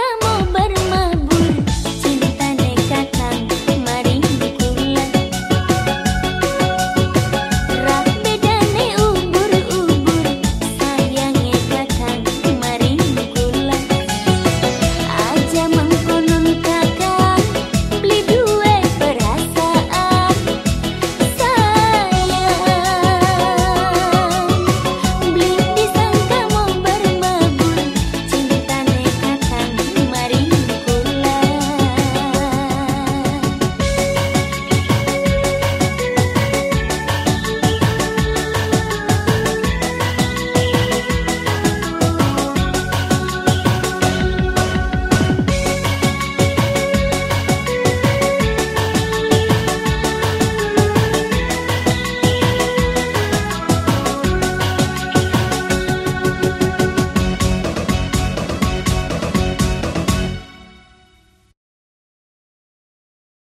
ಕಮೋ